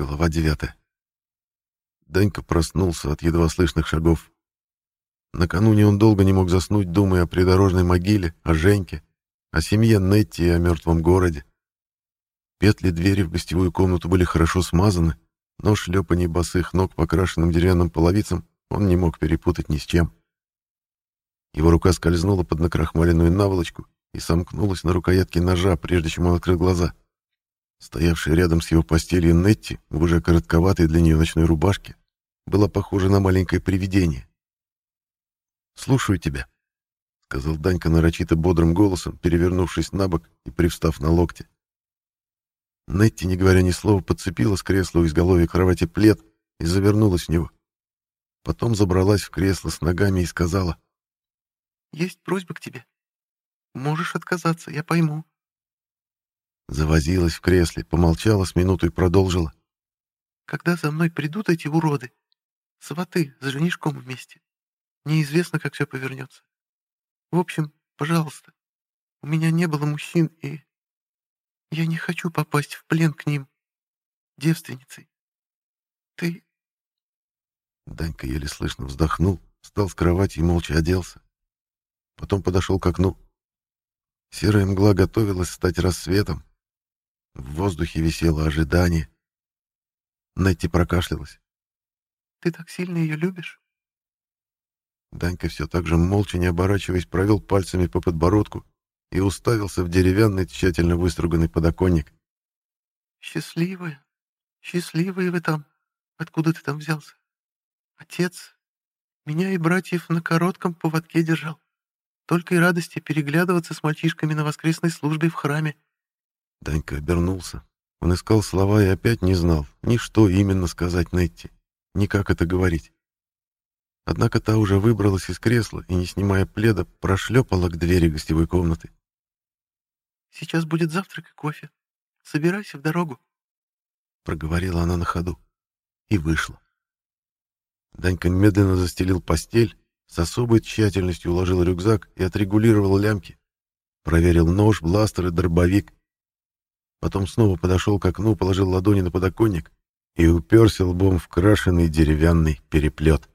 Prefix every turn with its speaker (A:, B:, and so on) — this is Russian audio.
A: Глава 9. Данька проснулся от едва слышных шагов. Накануне он долго не мог заснуть, думая о придорожной могиле, о Женьке, о семье Нетти и о мертвом городе. Петли двери в гостевую комнату были хорошо смазаны, но шлепанье босых ног по крашенным деревянным половицам он не мог перепутать ни с чем. Его рука скользнула под накрахмаленную наволочку и сомкнулась на рукоятке ножа, прежде чем он открыл глаза — Стоявшая рядом с его постелью Нетти, в уже коротковатой для нее ночной рубашке, была похожа на маленькое привидение. «Слушаю тебя», — сказал Данька нарочито бодрым голосом, перевернувшись на бок и привстав на локте. Нетти, не говоря ни слова, подцепила с кресла у изголовья кровати плед и завернулась в него. Потом забралась в кресло с ногами и сказала.
B: «Есть просьба к тебе. Можешь отказаться, я пойму.
A: Завозилась в кресле, помолчала с минуту и продолжила.
B: «Когда за мной придут эти уроды, сваты с женишком вместе, неизвестно, как все повернется. В общем, пожалуйста, у меня не было мужчин, и я не хочу попасть в плен к ним, девственницей. Ты...»
A: Данька еле слышно вздохнул, встал с кровати и молча оделся. Потом подошел к окну. Серая мгла готовилась стать рассветом, в воздухе висело ожидание. Нетти прокашлялась.
B: «Ты так сильно ее любишь?»
A: Данька все так же, молча не оборачиваясь, провел пальцами по подбородку и уставился в деревянный, тщательно выструганный подоконник.
B: «Счастливая, счастливая вы там. Откуда ты там взялся? Отец меня и братьев на коротком поводке держал. Только и радости переглядываться с мальчишками на воскресной службе в храме.
A: Данька обернулся. Он искал слова и опять не знал, ни что именно сказать Нетти, ни как это говорить. Однако та уже выбралась из кресла и, не снимая пледа, прошлепала к двери гостевой комнаты.
B: «Сейчас будет завтрак и кофе. Собирайся в дорогу», —
A: проговорила она на ходу. И вышла. Данька медленно застелил постель, с особой тщательностью уложил рюкзак и отрегулировал лямки. Проверил нож, бластер и дробовик. Потом снова подошел к окну, положил ладони на подоконник и уперся лбом в крашеный деревянный переплет.